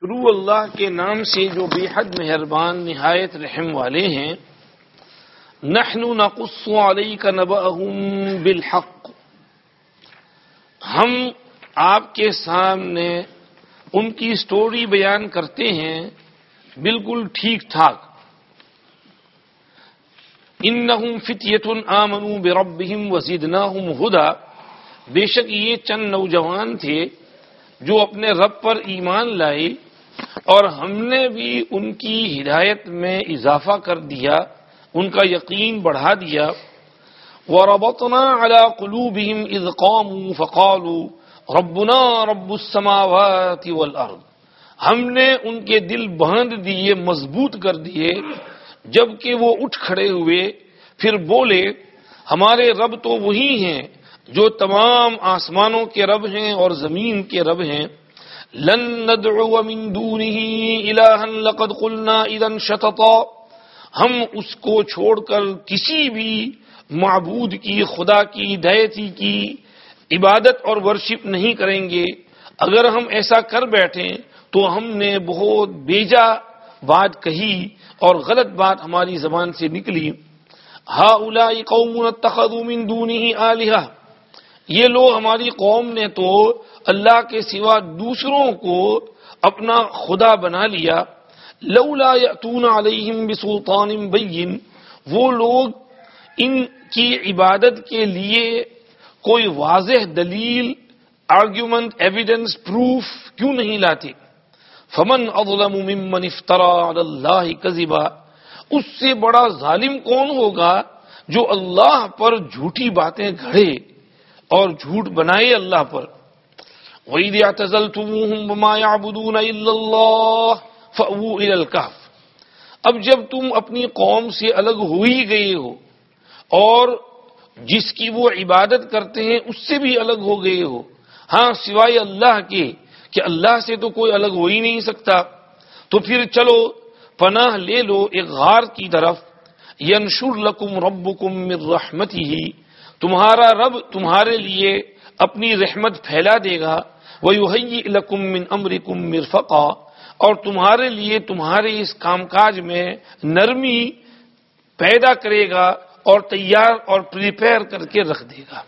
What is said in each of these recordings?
شروع اللہ کے نام سے جو بے حد مہربان نہایت رحم والے ہیں، نحن نقص علیک نبأهم بالحق۔ ہم آپ کے سامنے ان کی سٹوری بیان کرتے ہیں، بالکل ٹھیک ٹھاک۔ انہم فتیت آمنوا بربہم وزدناہم ہدا۔ بے شک یہ چند نوجوان تھے جو اپنے رب پر ایمان لائے۔ اور ہم نے بھی ان کی ہدایت میں اضافہ کر دیا، ان کا یقین بڑھا دیا۔ وربطنا على قلوبهم اذ قاموا فقالوا ربنا رب السماوات والارض ہم نے ان کے دل باندھ دیے، مضبوط کر دیے، جبکہ وہ اٹھ کھڑے ہوئے۔ پھر بولے، ہمارے رب تو وہی ہیں جو تمام آسمانوں کے رب ہیں اور زمین کے رب ہیں۔ لن ندعو من دونه الها لقد قلنا اذا شططا. ہم اس کو چھوڑ کر کسی بھی معبود کی، خدا کی، دیتی کی عبادت اور ورشپ نہیں کریں گے۔ اگر ہم ایسا کر بیٹھیں تو ہم نے بہت بیجا بات کہی اور غلط بات ہماری زبان سے نکلی۔ ہا قوم اتخذوا من دونه آلهہ یہ لوگ ہماری قوم نے تو اللہ کے سوا دوسروں کو اپنا خدا بنا لیا۔ لولا یاتون علیہم بسلطان بین، وہ لوگ ان کی عبادت کے لیے کوئی واضح دلیل آرگیومنٹ ایویڈنس پروف کیوں نہیں لاتے؟ فمن اظلم ممن افترا علی اللہ کذبا۔ اس سے بڑا ظالم کون ہوگا جو اللہ پر جھوٹی باتیں گھڑے اور جھوٹ بنائے اللہ پر؟ وَإِذْ اعْتَزَلْتُمُوهُمْ وَمَا يَعْبُدُونَ إِلَّا اللَّهَ فَأْوُوا إِلَى الْكَهْفِ اب جب تم اپنی قوم سے الگ ہو ہی گئے ہو اور جس کی وہ عبادت کرتے ہیں اس سے بھی الگ ہو گئے ہو ہاں سوائے اللہ کے کہ اللہ سے تو کوئی الگ ہو ہی نہیں سکتا تو پھر چلو، پناہ لے لو ایک غار کی طرف۔ ینشر لکم ربکم من رحمتہ تمہارا رب تمہارے لیے اپنی رحمت پھیلا دے گا۔ وہ لکم من امر کم مرفقا اور تمہارے لیے تمہارے اس کام کاج میں نرمی پیدا کرے گا اور تیار اور پریپیئر کر کے رکھ دے گا۔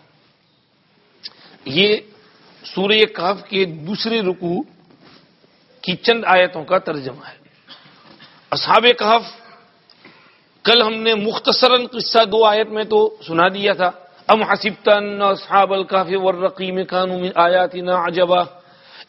یہ سورہ کاف کے دوسرے رکو کی چند آیتوں کا ترجمہ ہے۔ اصحاب کہف، کل ہم نے مختصراً قصہ دو آیت میں تو سنا دیا تھا۔ ام حسبت ان اصحاب الكهف والرقيم كانوا من اياتنا عجبا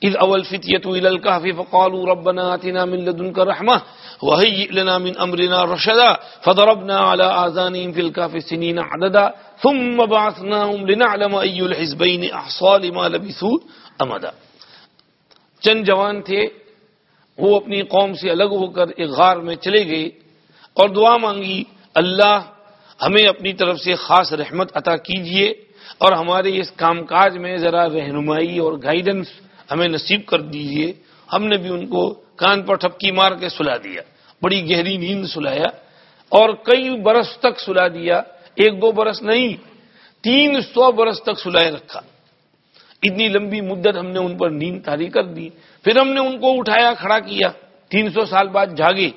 اذ اول فتيه الى الكهف فقالوا ربنا اتنا من لدنك رحمه وهيئ لنا من امرنا رشدا فضربنا على اذانهم في الكهف سنين عددا ثم بعثناهم لنعلم اي الحزبين احصى لما لبثوا امدا چند جوان تھے، وہ اپنی قوم سے الگ ہو کر ایک غار میں چلے گئے اور دعا مانگی، اللہ ہمیں اپنی طرف سے خاص رحمت عطا کیجیے اور ہمارے اس کام کاج میں ذرا رہنمائی اور گائیڈنس ہمیں نصیب کر دیجیے۔ ہم نے بھی ان کو کان پر ٹھپکی مار کے سلا دیا۔ بڑی گہری نیند سلایا اور کئی برس تک سلا دیا۔ ایک دو برس نہیں، تین سو برس تک سلائے رکھا۔ اتنی لمبی مدت ہم نے ان پر نیند تاری کر دی۔ پھر ہم نے ان کو اٹھایا، کھڑا کیا۔ تین سو سال بعد جاگے۔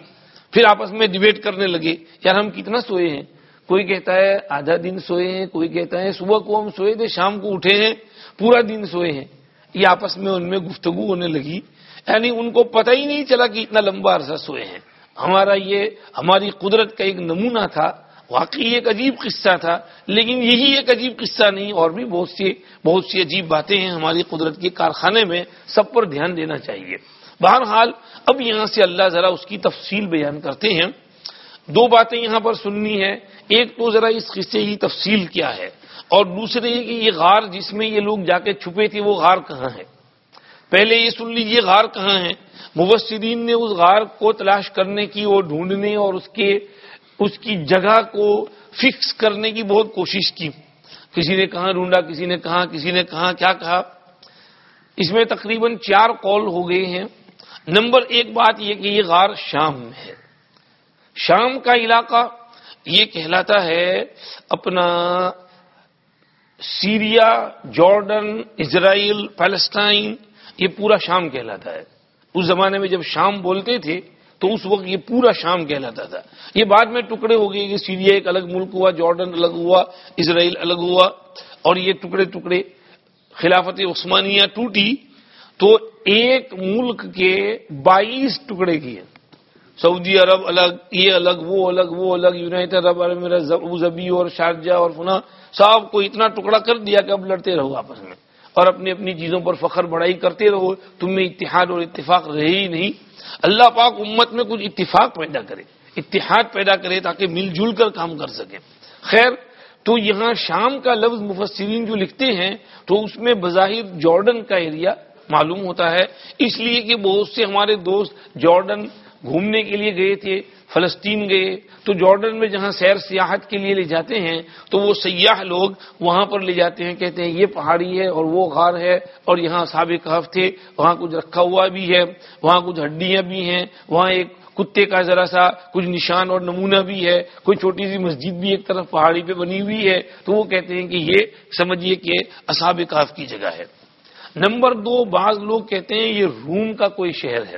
پھر آپس میں ڈبیٹ کرنے لگے۔ یار ہم کتنا سوئے ہیں؟ کوئی کہتا ہے آدھا دن سوئے ہیں، کوئی کہتا ہے صبح کو ہم سوئے تھے، شام کو اٹھے ہیں، پورا دن سوئے ہیں۔ یہ آپس میں، ان میں گفتگو ہونے لگی۔ یعنی ان کو پتہ ہی نہیں چلا کہ اتنا لمبا عرصہ سوئے ہیں۔ ہمارا یہ، ہماری قدرت کا ایک نمونہ تھا۔ واقعی ایک عجیب قصہ تھا، لیکن یہی ایک عجیب قصہ نہیں، اور بھی بہت سی بہت سی عجیب باتیں ہیں ہماری قدرت کے کارخانے میں۔ سب پر دھیان دینا چاہیے۔ بہرحال، اب یہاں سے اللہ ذرا اس کی تفصیل بیان کرتے ہیں۔ دو باتیں یہاں پر سننی ہے ایک تو ذرا اس قصے کی تفصیل کیا ہے، اور دوسرے یہ کہ یہ غار جس میں یہ لوگ جا کے چھپے تھے، وہ غار کہاں ہے؟ پہلے یہ سن لیجیے غار کہاں ہے۔ مبصرین نے اس غار کو تلاش کرنے کی اور ڈھونڈنے اور اس کے، اس کی جگہ کو فکس کرنے کی بہت کوشش کی۔ کسی نے کہاں ڈھونڈا، کسی نے کہا کسی نے کہا کیا کہا؟ اس میں تقریباً چار کال ہو گئے ہیں۔ نمبر ایک بات یہ کہ یہ غار شام میں ہے۔ شام کا علاقہ یہ کہلاتا ہے اپنا سیریا، جارڈن، اسرائیل پیلسٹائن یہ پورا شام کہلاتا ہے۔ اس زمانے میں جب شام بولتے تھے، تو اس وقت یہ پورا شام کہلاتا تھا۔ یہ بعد میں ٹکڑے ہو گئے کہ سیریا ایک الگ ملک ہوا، جارڈن الگ ہوا، اسرائیل الگ ہوا، اور یہ ٹکڑے ٹکڑے خلافت عثمانیہ ٹوٹی، تو ایک ملک کے بائیس ٹکڑے کیے۔ سعودی عرب الگ، یہ الگ، وہ الگ وہ الگ یونائٹیڈ عرب ابو ظبی اور شارجہ اور فنا صاحب کو اتنا ٹکڑا کر دیا کہ اب لڑتے رہو آپس میں۔ اور اپنی اپنی چیزوں پر فخر بڑائی کرتے رہو، تم میں اتحاد اور اتفاق رہے ہی نہیں۔ اللہ پاک امت میں کچھ اتفاق پیدا کرے، اتحاد پیدا کرے تاکہ مل جل کر کام کر سکے۔ خیر، تو یہاں شام کا لفظ مفسرین جو لکھتے ہیں، تو اس میں بظاہر جارڈن کا ایریا معلوم ہوتا ہے۔ اس لیے کہ بہت سے ہمارے دوست جارڈن گھومنے کے لیے گئے تھے، فلسطین گئے۔ تو جارڈن میں جہاں سیر سیاحت کے لیے لے جاتے ہیں، تو وہ سیاح لوگ وہاں پر لے جاتے ہیں، کہتے ہیں یہ پہاڑی ہے اور وہ غار ہے اور یہاں سابق کہف تھے، وہاں کچھ رکھا ہوا بھی ہے، وہاں کچھ ہڈیاں بھی ہیں، وہاں ایک کتے کا ذرا سا کچھ نشان اور نمونہ بھی ہے، کوئی چھوٹی سی مسجد بھی ایک طرف پہاڑی پہ بنی ہوئی ہے۔ تو وہ کہتے ہیں کہ یہ سمجھیے کہ اصاب کاف کی جگہ ہے۔ نمبر دو، بعض لوگ کہتے ہیں یہ روم کا کوئی شہر ہے۔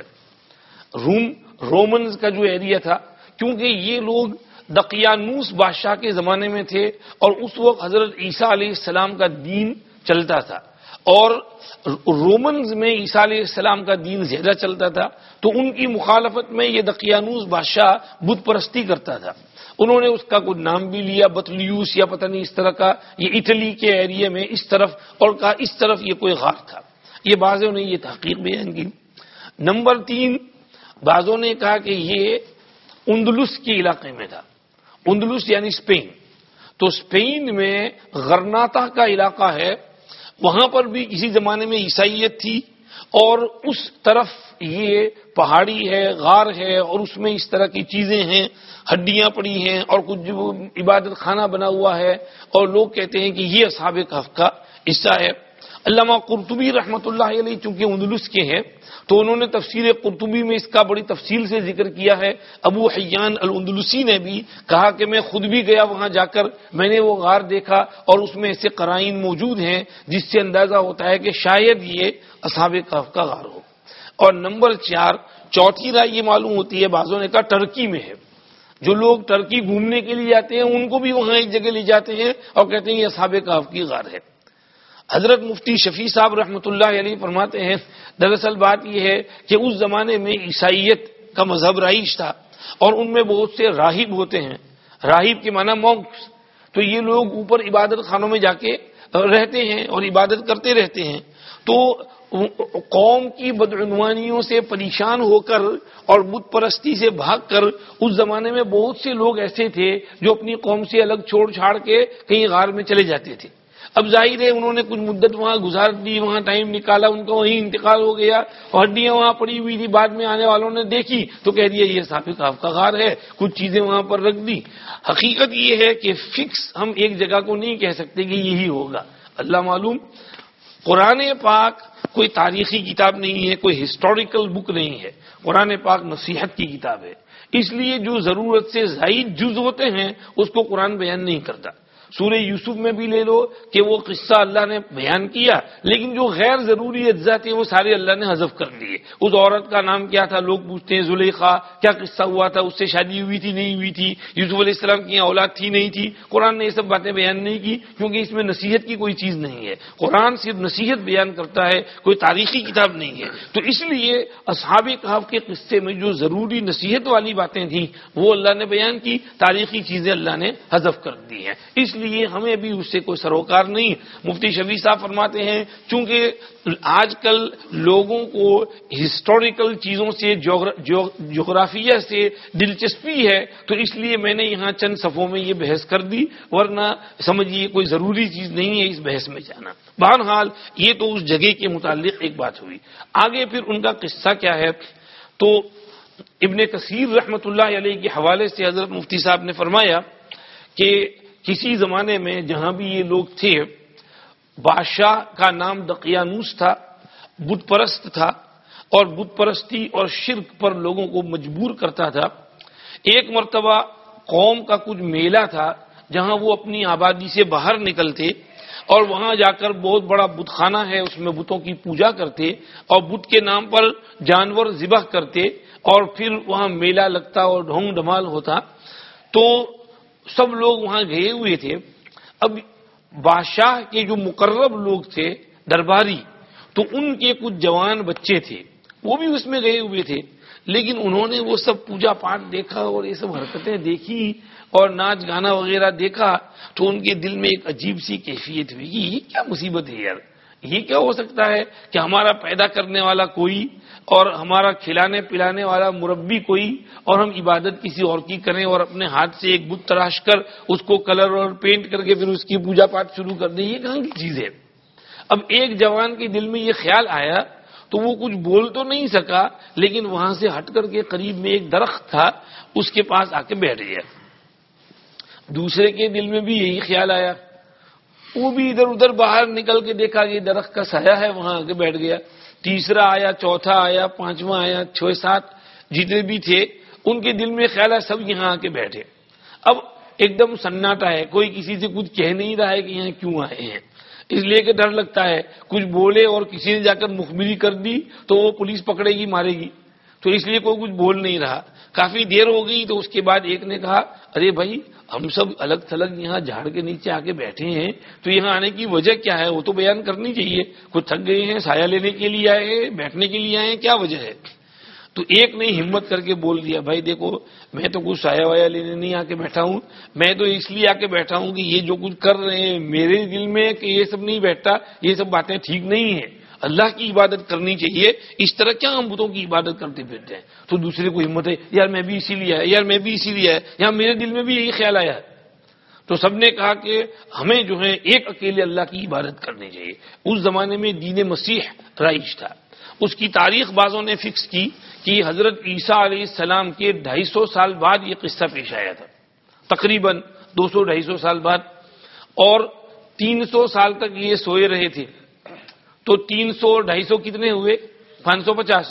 روم رومنز کا جو ایریا تھا، کیونکہ یہ لوگ دقیانوس بادشاہ کے زمانے میں تھے اور اس وقت حضرت عیسیٰ علیہ السلام کا دین چلتا تھا۔ اور رومنز میں عیسیٰ علیہ السلام کا دین زیادہ چلتا تھا، تو ان کی مخالفت میں یہ دقیانوس بادشاہ بت پرستی کرتا تھا۔ انہوں نے اس کا کوئی نام بھی لیا، بطلیوس یا پتہ نہیں اس طرح کا، یہ اٹلی کے ایریے میں اس طرف اور کہا اس طرف یہ کوئی غار تھا۔ یہ بعضوں نے یہ تحقیق بیان کی۔ نمبر تین بعضوں نے کہا کہ یہ اندلس کے علاقے میں تھا۔ اندلس یعنی اسپین تو اسپین میں غرناتا کا علاقہ ہے۔ وہاں پر بھی کسی زمانے میں عیسائیت تھی۔ اور اس طرف یہ پہاڑی ہے، غار ہے، اور اس میں اس طرح کی چیزیں ہیں۔ ہڈیاں پڑی ہیں اور کچھ عبادت خانہ بنا ہوا ہے۔ اور لوگ کہتے ہیں کہ یہ اصحاب کف کا حصہ ہے۔ علامہ قرطبی رحمۃ اللہ علیہ چونکہ اندلس کے ہیں تو انہوں نے تفسیر قرطبی میں اس کا بڑی تفصیل سے ذکر کیا ہے۔ ابو حیان الاندلسی نے بھی کہا کہ میں خود بھی گیا وہاں جا کر، میں نے وہ غار دیکھا اور اس میں ایسے قرائن موجود ہیں جس سے اندازہ ہوتا ہے کہ شاید یہ اصحاب کف کا غار ہو۔ اور نمبر چار، چوتھی رائے یہ معلوم ہوتی ہے بازوں نے کہا ٹرکی میں ہے۔ جو لوگ ٹرکی گھومنے کے لیے جاتے ہیں، ان کو بھی وہاں ایک جگہ لے جاتے ہیں اور کہتے ہیں یہ اصحاب کاف کی غار ہے۔ حضرت مفتی شفیع صاحب رحمۃ اللہ علیہ فرماتے ہیں، دراصل بات یہ ہے کہ اس زمانے میں عیسائیت کا مذہب رائج تھا اور ان میں بہت سے راہب ہوتے ہیں۔ راہب کے معنی مونکس تو یہ لوگ اوپر عبادت خانوں میں جا کے رہتے ہیں اور عبادت کرتے رہتے ہیں۔ تو قوم کی بدعنوانیوں سے پریشان ہو کر اور بت پرستی سے بھاگ کر اس زمانے میں بہت سے لوگ ایسے تھے جو اپنی قوم سے الگ چھوڑ چھاڑ کے کہیں غار میں چلے جاتے تھے۔ اب ظاہر ہے انہوں نے کچھ مدت وہاں گزار دی، وہاں ٹائم نکالا، ان کا وہیں انتقال ہو گیا، اور ہڈیاں وہاں پڑی ہوئی تھی، بعد میں آنے والوں نے دیکھی، تو کہہ دیا یہ صافی آپ کا غار ہے، کچھ چیزیں وہاں پر رکھ دی۔ حقیقت یہ ہے کہ فکس ہم ایک جگہ کو نہیں کہہ سکتے کہ یہی ہوگا۔ اللہ معلوم، قرآن پاک کوئی تاریخی کتاب نہیں ہے، کوئی ہسٹوریکل بک نہیں ہے۔ قرآن پاک نصیحت کی کتاب ہے۔ اس لیے جو ضرورت سے زائد جز ہوتے ہیں، اس کو قرآن بیان نہیں کرتا۔ سورہ یوسف میں بھی لے لو کہ وہ قصہ اللہ نے بیان کیا، لیکن جو غیر ضروری اجزاء تھے وہ سارے اللہ نے حذف کر دیے۔ اس عورت کا نام کیا تھا؟ لوگ پوچھتے ہیں، زلیخا، کیا قصہ ہوا تھا؟ اس سے شادی ہوئی تھی؟ نہیں ہوئی تھی۔ یوسف علیہ السلام کی اولاد تھی؟ نہیں تھی۔ قرآن نے یہ سب باتیں بیان نہیں کی، کیونکہ اس میں نصیحت کی کوئی چیز نہیں ہے۔ قرآن صرف نصیحت بیان کرتا ہے، کوئی تاریخی کتاب نہیں ہے۔ تو اس لیے اصحاب کہاف کے قصے میں جو ضروری نصیحت والی باتیں تھیں، وہ اللہ نے بیان کی، تاریخی چیزیں اللہ نے حذف کر دی ہیں۔ اس لیے ہمیں بھی اس سے کوئی سروکار نہیں مفتی شبی صاحب فرماتے ہیں، چونکہ آج کل لوگوں کو ہسٹوریکل چیزوں سے جغرافیہ سے دلچسپی ہے، تو اس لیے میں نے یہاں چند صفوں میں یہ بحث کر دی، ورنہ سمجھیے کوئی ضروری چیز نہیں ہے اس بحث میں جانا۔ بہرحال، یہ تو اس جگہ کے متعلق ایک بات ہوئی۔ آگے پھر ان کا قصہ کیا ہے؟ تو ابن کثیر رحمت اللہ علیہ کے حوالے سے حضرت مفتی صاحب نے فرمایا کہ کسی زمانے میں جہاں بھی یہ لوگ تھے، بادشاہ کا نام دقیانوس تھا، بت پرست تھا، اور بت پرستی اور شرک پر لوگوں کو مجبور کرتا تھا۔ ایک مرتبہ قوم کا کچھ میلہ تھا، جہاں وہ اپنی آبادی سے باہر نکلتے، اور وہاں جا کر بہت بڑا بت خانہ ہے، اس میں بتوں کی پوجا کرتے، اور بت کے نام پر جانور ذبح کرتے، اور پھر وہاں میلہ لگتا اور ڈھونگ ڈھمال ہوتا۔ تو سب لوگ وہاں گئے ہوئے تھے۔ اب بادشاہ کے جو مقرب لوگ تھے، درباری، تو ان کے کچھ جوان بچے تھے، وہ بھی اس میں گئے ہوئے تھے۔ لیکن انہوں نے وہ سب پوجا پاٹ دیکھا اور یہ سب حرکتیں دیکھی اور ناچ گانا وغیرہ دیکھا، تو ان کے دل میں ایک عجیب سی کیفیت ہوئی یہ کیا مصیبت ہے یار؟ یہ کیا ہو سکتا ہے کہ ہمارا پیدا کرنے والا کوئی اور ہمارا کھلانے پلانے والا مربی کوئی اور ہم عبادت کسی اور کی کریں اور اپنے ہاتھ سے ایک بت تراش کر اس کو کلر اور پینٹ کر کے پھر اس کی پوجا پاٹ شروع کر دیں، یہ کہاں کی چیز ہے؟ اب ایک جوان کے دل میں یہ خیال آیا تو وہ کچھ بول تو نہیں سکا، لیکن وہاں سے ہٹ کر کے قریب میں ایک درخت تھا، اس کے پاس آ کے بیٹھ گیا۔ دوسرے کے دل میں بھی یہی خیال آیا۔ وہ بھی ادھر ادھر باہر نکل کے دیکھا کہ درخت کا سایہ ہے، وہاں آ کے بیٹھ گیا۔ تیسرا آیا، چوتھا آیا، پانچواں آیا، چھ سات جتنے بھی تھے، ان کے دل میں خیال ہے سب یہاں آ کے بیٹھے۔ اب ایک دم سناٹا ہے، کوئی کسی سے کچھ کہہ نہیں رہا ہے کہ یہاں کیوں آئے ہیں۔ اس لیے کہ ڈر لگتا ہے، کچھ بولے اور کسی نے جا کر مخبری کر دی تو وہ پولیس پکڑے گی، مارے گی۔ تو اس لیے کوئی کچھ بول نہیں رہا۔ کافی دیر ہو گئی تو اس کے بعد ایک نے کہا، ارے بھائی، ہم سب الگ تھلگ یہاں جھاڑ کے نیچے آ کے بیٹھے ہیں، تو یہاں آنے کی وجہ کیا ہے؟ وہ تو بیان کرنی چاہیے۔ کچھ تھک گئے ہیں، سایہ لینے کے لیے آئے ہیں، بیٹھنے کے لیے آئے ہیں، کیا وجہ ہے؟ تو ایک نے ہمت کر کے بول دیا، بھائی دیکھو، میں تو کچھ سایہ وایا لینے نہیں آ کے بیٹھا ہوں، میں تو اس لیے آ کے بیٹھا ہوں کہ یہ جو کچھ کر رہے ہیں، میرے دل میں کہ یہ سب نہیں بیٹھتا، یہ سب باتیں ٹھیک نہیں ہیں۔ اللہ کی عبادت کرنی چاہیے، اس طرح کیا ہم بتوں کی عبادت کرتے پھرتے ہیں؟ تو دوسرے کو ہمت ہے، یار میں بھی اسی لیے ہے، یار میں بھی اسی لیے ہے، یہاں میرے دل میں بھی یہی خیال آیا ہے۔ تو سب نے کہا کہ ہمیں جو ہے ایک اکیلے اللہ کی عبادت کرنی چاہیے۔ اس زمانے میں دین مسیح رائج تھا۔ اس کی تاریخ بازوں نے فکس کی کہ حضرت عیسیٰ علیہ السلام کے ڈھائی سو سال بعد یہ قصہ پیش آیا تھا۔ تقریباً دو سو ڈھائی سو سال بعد۔ اور تین سو سال تک یہ سوئے رہے تھے۔ تو تین سو ڈھائی سو کتنے ہوئے؟ پانچ سو پچاس۔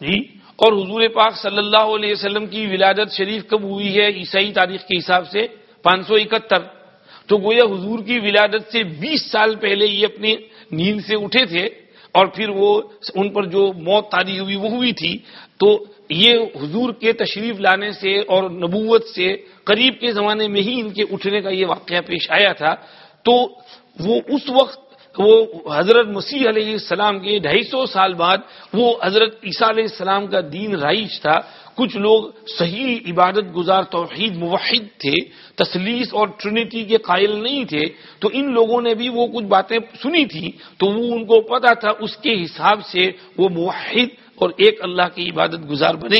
جی اور حضور پاک صلی اللہ علیہ وسلم کی ولادت شریف کب ہوئی ہے؟ عیسائی تاریخ کے حساب سے پانچ سو اکہتر۔ تو گویا حضور کی ولادت سے بیس سال پہلے یہ اپنی نیند سے اٹھے تھے اور پھر وہ ان پر جو موت تاری ہوئی، وہ ہوئی تھی۔ تو یہ حضور کے تشریف لانے سے اور نبوت سے قریب کے زمانے میں ہی ان کے اٹھنے کا یہ واقعہ پیش آیا تھا۔ تو وہ اس وقت وہ حضرت مسیح علیہ السلام کے ڈھائی سو سال بعد وہ حضرت عیسیٰ علیہ السلام کا دین رائج تھا۔ کچھ لوگ صحیح عبادت گزار توحید موحد تھے، تسلیس اور ٹرینٹی کے قائل نہیں تھے۔ تو ان لوگوں نے بھی وہ کچھ باتیں سنی تھی تو وہ ان کو پتا تھا، اس کے حساب سے وہ موحد اور ایک اللہ کی عبادت گزار بنے۔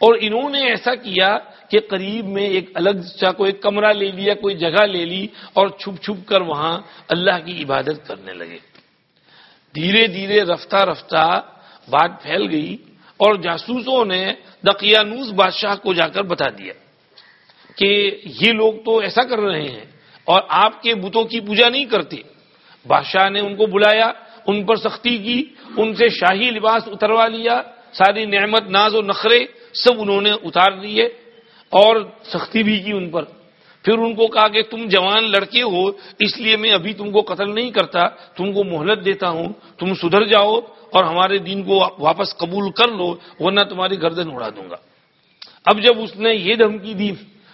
اور انہوں نے ایسا کیا کہ قریب میں ایک الگ سا کوئی کمرہ لے لیا، کوئی جگہ لے لی اور چھپ چھپ کر وہاں اللہ کی عبادت کرنے لگے۔ دھیرے دھیرے رفتہ رفتہ بات پھیل گئی اور جاسوسوں نے دقیانوس بادشاہ کو جا کر بتا دیا کہ یہ لوگ تو ایسا کر رہے ہیں اور آپ کے بتوں کی پوجا نہیں کرتے۔ بادشاہ نے ان کو بلایا، ان پر سختی کی، ان سے شاہی لباس اتروا لیا، ساری نعمت، ناز و نخرے سب انہوں نے اتار دیے۔ اور سختی بھی کی ان پر۔ پھر ان کو کہا کہ تم جوان لڑکے ہو، اس لیے میں ابھی تم کو قتل نہیں کرتا، تم کو مہلت دیتا ہوں، تم سدھر جاؤ اور ہمارے دین کو واپس قبول کر لو، ورنہ تمہاری گردن اڑا دوں گا۔ اب جب اس نے یہ دھمکی دی،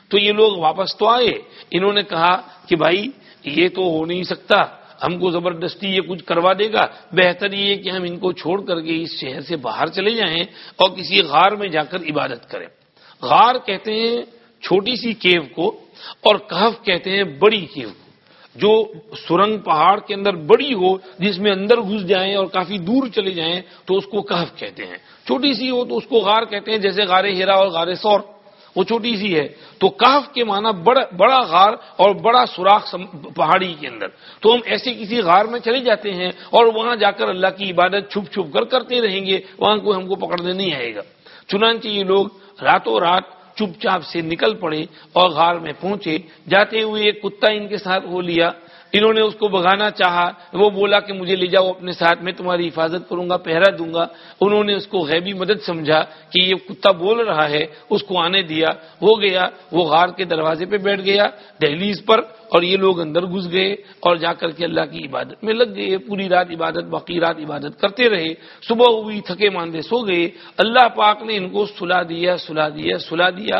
تو یہ لوگ واپس تو آئے۔ انہوں نے کہا کہ بھائی، یہ تو ہو نہیں سکتا، ہم کو زبردستی یہ کچھ کروا دے گا۔ بہتر یہ کہ ہم ان کو چھوڑ کر کے اس شہر سے باہر چلے جائیں اور کسی غار میں جا کر عبادت کریں۔ غار کہتے ہیں چھوٹی سی کیو کو اور کہف کہتے ہیں بڑی کیو کو، جو سرنگ پہاڑ کے اندر بڑی ہو، جس میں اندر گھس جائیں اور کافی دور چلے جائیں، تو اس کو کہف کہتے ہیں۔ چھوٹی سی ہو تو اس کو غار کہتے ہیں، جیسے غار ہیرا اور غار سور۔ وہ چھوٹی سی ہے۔ تو کہف کے معنی بڑا بڑا غار اور بڑا سوراخ پہاڑی کے اندر۔ تو ہم ایسے کسی غار میں چلے جاتے ہیں اور وہاں جا کر اللہ کی عبادت چھپ چھپ کر کرتے رہیں گے، وہاں کوئی ہم کو پکڑنے نہیں آئے گا۔ چنانچہ یہ لوگ راتوں رات چپ چاپ سے نکل پڑے اور غار میں پہنچے، جاتے ہوئے ایک کتا ان کے ساتھ ہو لیا۔ انہوں نے اس کو بگانا چاہا، وہ بولا کہ مجھے لے جاؤ، اپنے ساتھ میں تمہاری حفاظت کروں گا، پہرا دوں گا۔ انہوں نے اس کو غیبی مدد سمجھا کہ یہ کتا بول رہا ہے، اس کو آنے دیا۔ وہ گیا، وہ غار کے دروازے پہ بیٹھ گیا، دہلیز پر، اور یہ لوگ اندر گھس گئے، اور جا کر کے اللہ کی عبادت میں لگ گئے۔ پوری رات عبادت، باقی رات عبادت کرتے رہے۔ صبح ہوئی، تھکے ماندے سو گئے۔ اللہ پاک نے ان کو سلا دیا سلا دیا سلا دیا۔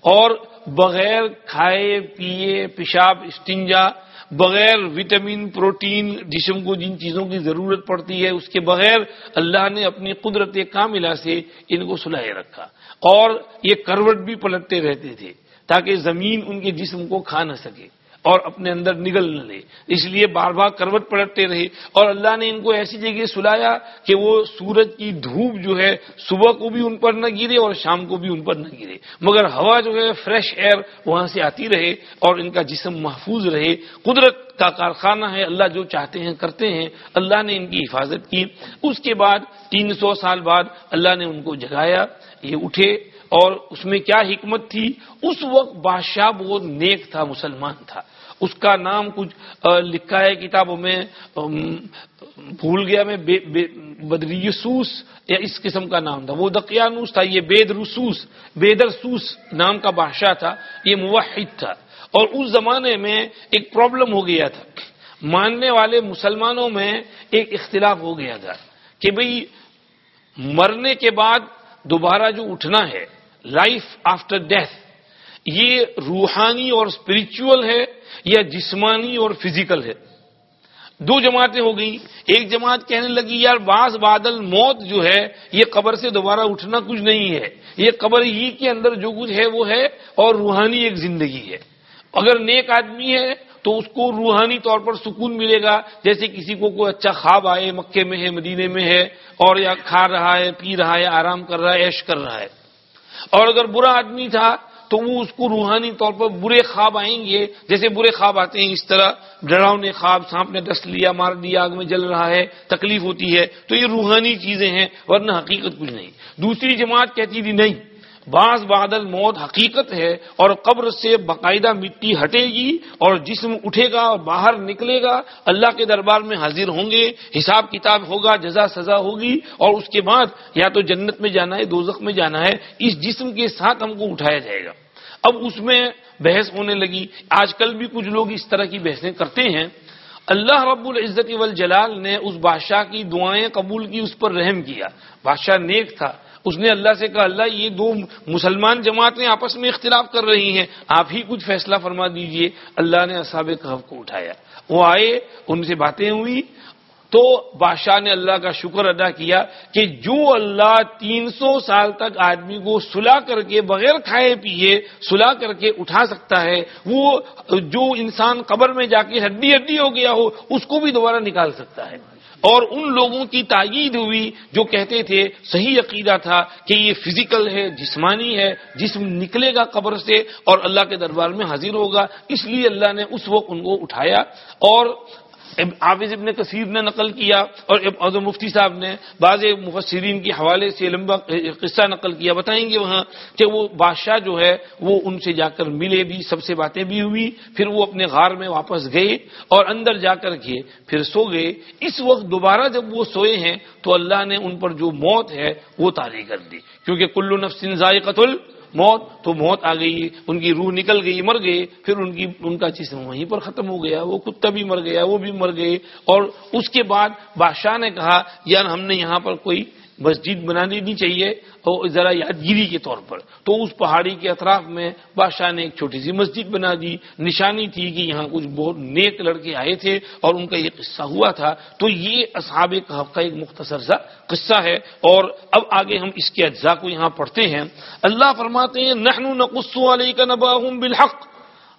اور بغیر کھائے، پیے، پیشاب اسٹنجا بغیر وٹامن، پروٹین، جسم کو جن چیزوں کی ضرورت پڑتی ہے، اس کے بغیر اللہ نے اپنی قدرت کاملہ سے ان کو سلائے رکھا۔ اور یہ کروٹ بھی پلٹتے رہتے تھے تاکہ زمین ان کے جسم کو کھا نہ سکے۔ اور اپنے اندر نگل نہ لے اس لیے بار بار کروٹ پلٹتے رہے۔ اور اللہ نے ان کو ایسی جگہ سلایا کہ وہ سورج کی دھوپ جو ہے صبح کو بھی ان پر نہ گرے اور شام کو بھی ان پر نہ گرے۔ مگر ہوا جو ہے فریش ایئر وہاں سے آتی رہے اور ان کا جسم محفوظ رہے۔ قدرت کا کارخانہ ہے۔ اللہ جو چاہتے ہیں، کرتے ہیں۔ اللہ نے ان کی حفاظت کی۔ اس کے بعد تین سو سال بعد اللہ نے ان کو جگایا۔ یہ اٹھے اور اس میں کیا حکمت تھی؟ اس وقت بادشاہ بہت نیک تھا، مسلمان تھا۔ اس کا نام کچھ لکھا ہے کتابوں میں بھول گیا میں بدریسوس یا اس قسم کا نام تھا۔ وہ دقیانوس تھا، یہ بید رسوس، بیدرسوس نام کا بادشاہ تھا، یہ موحد تھا۔ اور اس زمانے میں ایک پرابلم ہو گیا تھا۔ ماننے والے مسلمانوں میں ایک اختلاف ہو گیا تھا کہ بھئی مرنے کے بعد دوبارہ جو اٹھنا ہے لائف آفٹر ڈیتھ یہ روحانی اور اسپرچل ہے یا جسمانی اور فزیکل ہے؟ دو جماعتیں ہو گئی ایک جماعت کہنے لگی، یار باس بادل موت جو ہے، یہ قبر سے دوبارہ اٹھنا کچھ نہیں ہے۔ یہ قبر ہی کے اندر جو کچھ ہے، وہ ہے اور روحانی ایک زندگی ہے۔ اگر نیک آدمی ہے، تو اس کو روحانی طور پر سکون ملے گا۔ جیسے کسی کو کوئی اچھا خواب آئے، مکے میں ہے، مدینے میں ہے، اور یا کھا رہا ہے، پی رہا ہے، آرام کر رہا ہے، عیش کر رہا ہے۔ اور اگر برا آدمی تھا تو وہ اس کو روحانی طور پر برے خواب آئیں گے، جیسے برے خواب آتے ہیں اس طرح۔ ڈراؤنے خواب، سانپ نے ڈس لیا، مار دیا، آگ میں جل رہا ہے، تکلیف ہوتی ہے۔ تو یہ روحانی چیزیں ہیں، ورنہ حقیقت کچھ نہیں۔ دوسری جماعت کہتی تھی، نہیں بعض بادل موت حقیقت ہے اور قبر سے باقاعدہ مٹی ہٹے گی اور جسم اٹھے گا اور باہر نکلے گا۔ اللہ کے دربار میں حاضر ہوں گے، حساب کتاب ہوگا، جزا سزا ہوگی اور اس کے بعد یا تو جنت میں جانا ہے، دوزخ میں جانا ہے، اس جسم کے ساتھ ہم کو اٹھایا جائے گا۔ اب اس میں بحث ہونے لگی۔ آج کل بھی کچھ لوگ اس طرح کی بحثیں کرتے ہیں۔ اللہ رب العزت والجلال نے اس بادشاہ کی دعائیں قبول کی، اس پر رحم کیا۔ بادشاہ نیک تھا۔ اس نے اللہ سے کہا، اللہ یہ دو مسلمان جماعتیں آپس میں اختلاف کر رہی ہیں، آپ ہی کچھ فیصلہ فرما دیجیے۔ اللہ نے اصحاب کہف کو اٹھایا۔ وہ آئے، ان سے باتیں ہوئی۔ تو بادشاہ نے اللہ کا شکر ادا کیا کہ جو اللہ تین سو سال تک آدمی کو سلا کر کے بغیر کھائے پیے سلا کر کے اٹھا سکتا ہے، وہ جو انسان قبر میں جا کے ہڈی ہڈی ہو گیا ہو، اس کو بھی دوبارہ نکال سکتا ہے۔ اور ان لوگوں کی تائید ہوئی جو کہتے تھے، صحیح عقیدہ تھا کہ یہ فزیکل ہے، جسمانی ہے، جسم نکلے گا قبر سے اور اللہ کے دربار میں حاضر ہوگا۔ اس لیے اللہ نے اس وقت ان کو اٹھایا اور حافظ ابن کثیر نے نقل کیا اور مفتی صاحب نے بعض مفسرین کے حوالے سے لمبا قصہ نقل کیا۔ بتائیں گے وہاں کہ وہ بادشاہ جو ہے، وہ ان سے جا کر ملے بھی، سب سے باتیں بھی ہوئی، پھر وہ اپنے غار میں واپس گئے اور اندر جا کر کے پھر سو گئے۔ اس وقت دوبارہ جب وہ سوئے ہیں تو اللہ نے ان پر جو موت ہے، وہ تاری کر دی۔ کیونکہ کلو نفسن ذائقت موت، تو موت آ گئی، ان کی روح نکل گئی، مر گئے، پھر ان کی، ان کا جسم وہیں پر ختم ہو گیا، وہ کتا بھی مر گیا، وہ بھی مر گئے، اور اس کے بعد بادشاہ نے کہا، یار ہم نے یہاں پر کوئی مسجد بنا دینی چاہیے اور ذرا یادگیری کے طور پر۔ تو اس پہاڑی کے اطراف میں بادشاہ نے ایک چھوٹی سی مسجد بنا دی۔ نشانی تھی کہ یہاں کچھ بہت نیک لڑکے آئے تھے اور ان کا یہ قصہ ہوا تھا۔ تو یہ اصحاب کا ایک مختصر سا قصہ ہے۔ اور اب آگے ہم اس کے اجزاء کو یہاں پڑھتے ہیں۔ اللہ فرماتے ہیں نحن نقص علیک نباہم بالحق۔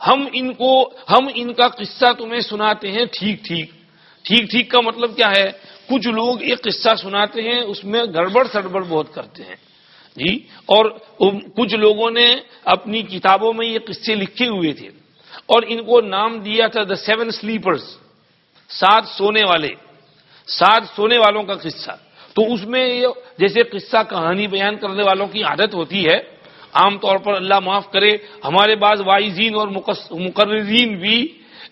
ہم ان کو، ہم ان کا قصہ تمہیں سناتے ہیں۔ ٹھیک ٹھیک۔ ٹھیک ٹھیک کا مطلب کیا ہے؟ کچھ لوگ ایک قصہ سناتے ہیں، اس میں گڑبڑ سڑبڑ بہت کرتے ہیں۔ جی اور کچھ لوگوں نے اپنی کتابوں میں یہ قصے لکھے ہوئے تھے۔ اور ان کو نام دیا تھا دا سیون سلیپرز سات سونے والے سات سونے والوں کا قصہ۔ تو اس میں جیسے قصہ کہانی بیان کرنے والوں کی عادت ہوتی ہے، عام طور پر اللہ معاف کرے، ہمارے بعض وائزین اور مقررین بھی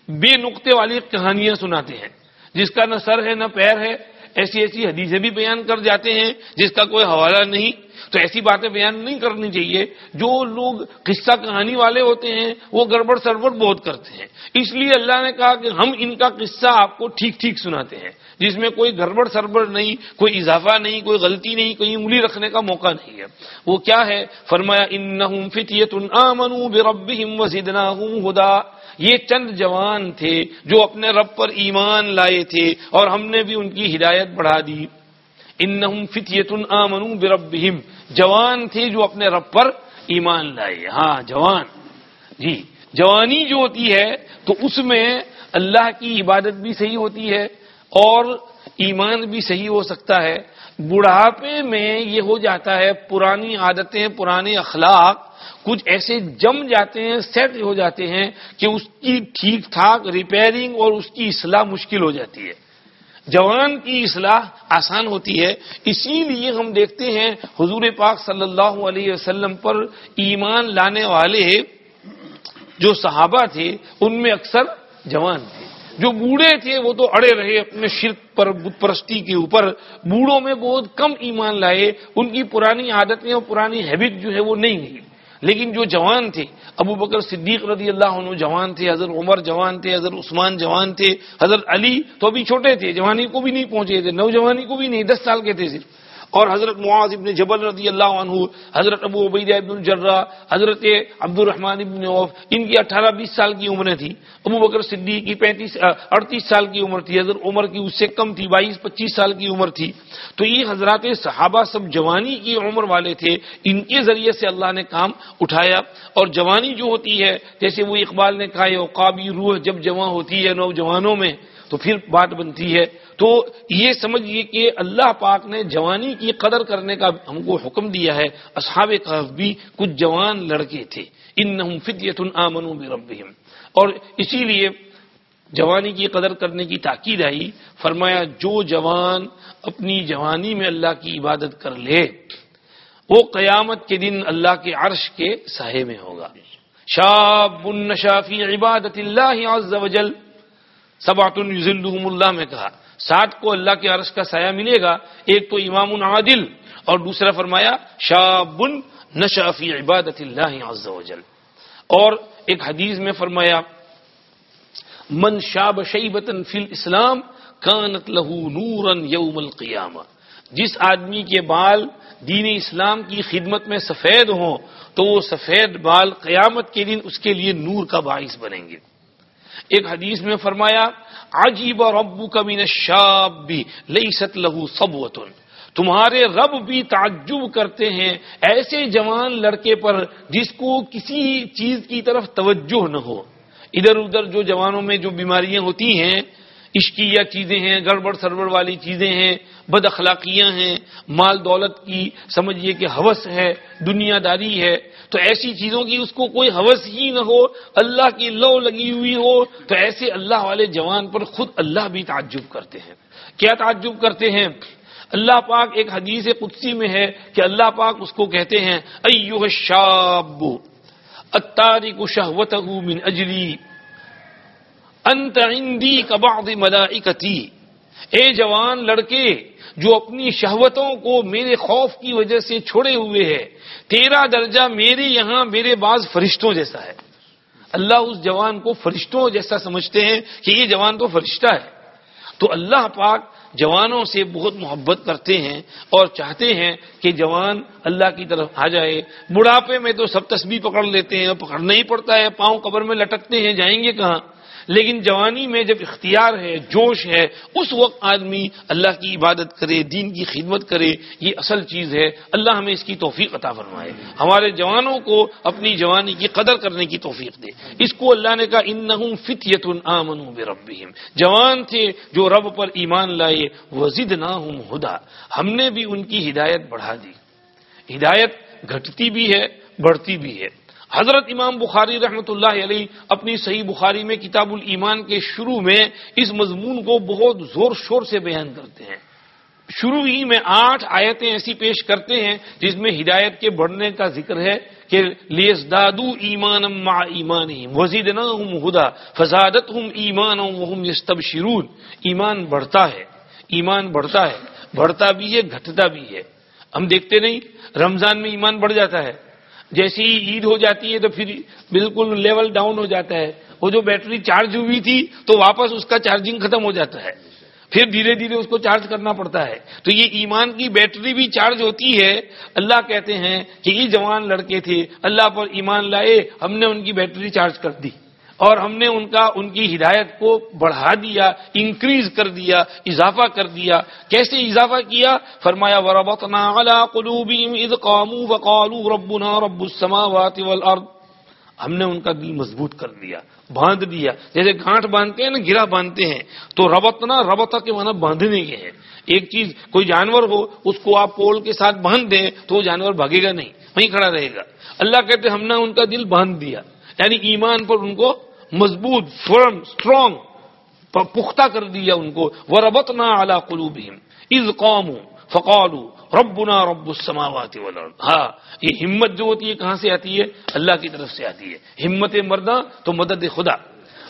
بے نقطے والی کہانیاں سناتے ہیں۔ جس کا نہ سر ہے نہ پیر ہے، ایسی ایسی حدیثیں بھی بیان کر جاتے ہیں جس کا کوئی حوالہ نہیں۔ تو ایسی باتیں بیان نہیں کرنی چاہیے۔ جو لوگ قصہ کہانی والے ہوتے ہیں، وہ گڑبڑ سربڑ بہت کرتے ہیں۔ اس لیے اللہ نے کہا کہ ہم ان کا قصہ آپ کو ٹھیک ٹھیک سناتے ہیں۔ جس میں کوئی گڑبڑ سربڑ نہیں، کوئی اضافہ نہیں، کوئی غلطی نہیں، کوئی انگلی رکھنے کا موقع نہیں ہے۔ وہ کیا ہے؟ فرمایا ان فتیت ہدا یہ چند جوان تھے جو اپنے رب پر ایمان لائے تھے اور ہم نے بھی ان کی ہدایت بڑھا دی۔ ان فتیت آمنوا بربهم جوان تھے جو اپنے رب پر ایمان لائے۔ ہاں جوان۔ جی جوانی جو ہوتی ہے تو اس میں اللہ کی عبادت بھی صحیح ہوتی ہے اور ایمان بھی صحیح ہو سکتا ہے۔ بڑھاپے میں یہ ہو جاتا ہے، پرانی عادتیں پرانے اخلاق کچھ ایسے جم جاتے ہیں سیٹ ہو جاتے ہیں کہ اس کی ٹھیک ٹھاک ریپیئرنگ اور اس کی اصلاح مشکل ہو جاتی ہے۔ جوان کی اصلاح آسان ہوتی ہے۔ اسی لیے ہم دیکھتے ہیں حضور پاک صلی اللہ علیہ وسلم پر ایمان لانے والے جو صحابہ تھے، ان میں اکثر جوان تھے۔ جو بوڑھے تھے وہ تو اڑے رہے اپنے شرک پر بت پرستی کے اوپر۔ بوڑھوں میں بہت کم ایمان لائے، ان کی پرانی عادتیں اور پرانی ہیبٹ جو ہے وہ نہیں گئی لیکن جو جوان تھے، ابو بکر صدیق رضی اللہ عنہ جوان تھے، حضرت عمر جوان تھے، حضرت عثمان جوان تھے، حضرت علی تو ابھی چھوٹے تھے، جوانی کو بھی نہیں پہنچے تھے، نوجوانی کو بھی نہیں، دس سال کے تھے صرف۔ اور حضرت معاذ ابن جبل رضی اللہ عنہ، حضرت ابو عبیدہ ابن الجرہ حضرت عبد الرحمن ابن عوف، ان کی اٹھارہ بیس سال کی عمریں تھی۔ ابو بکر صدیق کی پینتیس اڑتیس سال کی عمر تھی۔ حضرت عمر کی اس سے کم تھی، بائیس، پچیس سال کی عمر تھی۔ تو یہ حضرات صحابہ سب جوانی کی عمر والے تھے۔ ان کے ذریعے سے اللہ نے کام اٹھایا۔ اور جوانی جو ہوتی ہے، جیسے وہ اقبال نے کہا اوقابی روح جب جوان ہوتی ہے نوجوانوں میں، تو پھر بات بنتی ہے تو یہ سمجھیے کہ اللہ پاک نے جوانی کی قدر کرنے کا ہم کو حکم دیا ہے۔ اصحاب کہف بھی کچھ جوان لڑکے تھے۔ ان فتیت آمنوا بربہم۔ اور اسی لیے جوانی کی قدر کرنے کی تاکید آئی۔ فرمایا، جو جوان اپنی جوانی میں اللہ کی عبادت کر لے، وہ قیامت کے دن اللہ کے عرش کے سہے میں ہوگا۔ شاب النشافی عبادت اللہ عز وجل۔ سبات یذلہم اللہ میں کہا، سات کو اللہ کے عرش کا سایہ ملے گا، ایک تو امام عادل، اور دوسرا فرمایا شاب نشافی عبادت اللہ عز و جل اور ایک حدیث میں فرمایا، من شاب شیبتن فی الاسلام کانت لہو نورن یوم القیامہ۔ جس آدمی کے بال دین اسلام کی خدمت میں سفید ہوں، تو وہ سفید بال قیامت کے دن اس کے لیے نور کا باعث بنیں گے۔ ایک حدیث میں فرمایا، عجیب ربو کا مین شاب بھی لئی ست لہو سب تمہارے رب بھی تعجب کرتے ہیں، ایسے جوان لڑکے پر جس کو کسی چیز کی طرف توجہ نہ ہو۔ ادھر ادھر جو جوانوں میں جو بیماریاں ہوتی ہیں، عشقیہ چیزیں ہیں، گڑبڑ سربڑ والی چیزیں ہیں بد اخلاقیاں ہیں، مال دولت کی، سمجھیے کہ حوث ہے، دنیا داری ہے تو ایسی چیزوں کی اس کو کوئی حوث ہی نہ ہو، اللہ کی لو لگی ہوئی ہو، تو ایسے اللہ والے جوان پر خود اللہ بھی تعجب کرتے ہیں۔ کیا تعجب کرتے ہیں؟ اللہ پاک ایک حدیث قدسی میں ہے کہ اللہ پاک اس کو کہتے ہیں، ایوہ الشاب، التارک شہوتہ من اجلی، انت عندی کبعض ملائکتی۔ اے جوان لڑکے، جو اپنی شہوتوں کو میرے خوف کی وجہ سے چھوڑے ہوئے ہے، تیرا درجہ میرے یہاں میرے بعض فرشتوں جیسا ہے۔ اللہ اس جوان کو فرشتوں جیسا سمجھتے ہیں کہ یہ جوان تو فرشتہ ہے۔ تو اللہ پاک جوانوں سے بہت محبت کرتے ہیں اور چاہتے ہیں کہ جوان اللہ کی طرف آ جائے۔ بڑھاپے میں تو سب تسبیح پکڑ لیتے ہیں، پکڑنا ہی پڑتا ہے، پاؤں قبر میں لٹکتے ہیں، جائیں گے کہاں؟ لیکن جوانی میں جب اختیار ہے، جوش ہے، اس وقت آدمی اللہ کی عبادت کرے، دین کی خدمت کرے، یہ اصل چیز ہے۔ اللہ ہمیں اس کی توفیق عطا فرمائے۔ ہمارے جوانوں کو اپنی جوانی کی قدر کرنے کی توفیق دے۔ اس کو اللہ نے کہا ان فتیت آمن بربہم۔ جوان تھے جو رب پر ایمان لائے وزد نہ ہدا۔ ہم نے بھی ان کی ہدایت بڑھا دی۔ ہدایت گھٹتی بھی ہے، بڑھتی بھی ہے۔ حضرت امام بخاری رحمۃ اللہ علیہ اپنی صحیح بخاری میں کتاب الایمان کے شروع میں اس مضمون کو بہت زور شور سے بیان کرتے ہیں۔ شروع ہی میں آٹھ آیتیں ایسی پیش کرتے ہیں جس میں ہدایت کے بڑھنے کا ذکر ہے کہ لیس دادو ایمان ما ایمان وزید نہ ہدا فضادت ہوں ایمان شرون ایمان بڑھتا ہے، ایمان بڑھتا ہے، بڑھتا بھی ہے، گھٹتا بھی ہے۔ ہم دیکھتے نہیں، رمضان میں ایمان بڑھ جاتا ہے۔ جیسی ہی عید ہو جاتی ہے تو پھر بالکل لیول ڈاؤن ہو جاتا ہے۔ وہ جو بیٹری چارج ہوئی تھی تو واپس اس کا چارجنگ ختم ہو جاتا ہے۔ پھر دھیرے دھیرے اس کو چارج کرنا پڑتا ہے۔ تو یہ ایمان کی بیٹری بھی چارج ہوتی ہے۔ اللہ کہتے ہیں کہ یہ جوان لڑکے تھے، اللہ پر ایمان لائے، ہم نے ان کی بیٹری چارج کر دی۔ اور ہم نے ان کا، ان کی ہدایت کو بڑھا دیا انکریز کر دیا، اضافہ کر دیا۔ کیسے اضافہ کیا؟ فرمایا ربنا رب السماوات والارض ہم نے ان کا دل مضبوط کر دیا، باندھ دیا۔ جیسے گانٹ باندھتے ہیں نا گرا باندھتے ہیں۔ تو ربتنا ربتا کے معنی باندھنے کے ہیں۔ ایک چیز، کوئی جانور ہو، اس کو آپ پول کے ساتھ باندھ دیں تو وہ جانور بھاگے گا نہیں، وہیں کھڑا رہے گا۔ اللہ کہتے ہم نے ان کا دل باندھ دیا۔ یعنی ایمان پر ان کو مضبوط فرم اسٹرانگ پختہ کر دیا ان کو وہ ربت نہ اعلیٰ قلوب از قوم فقالو ربنا رب السماوات والارض ہاں یہ ہمت جو ہوتی ہے کہاں سے آتی ہے؟ اللہ کی طرف سے آتی ہے۔ ہمت مردہ تو مدد خدا۔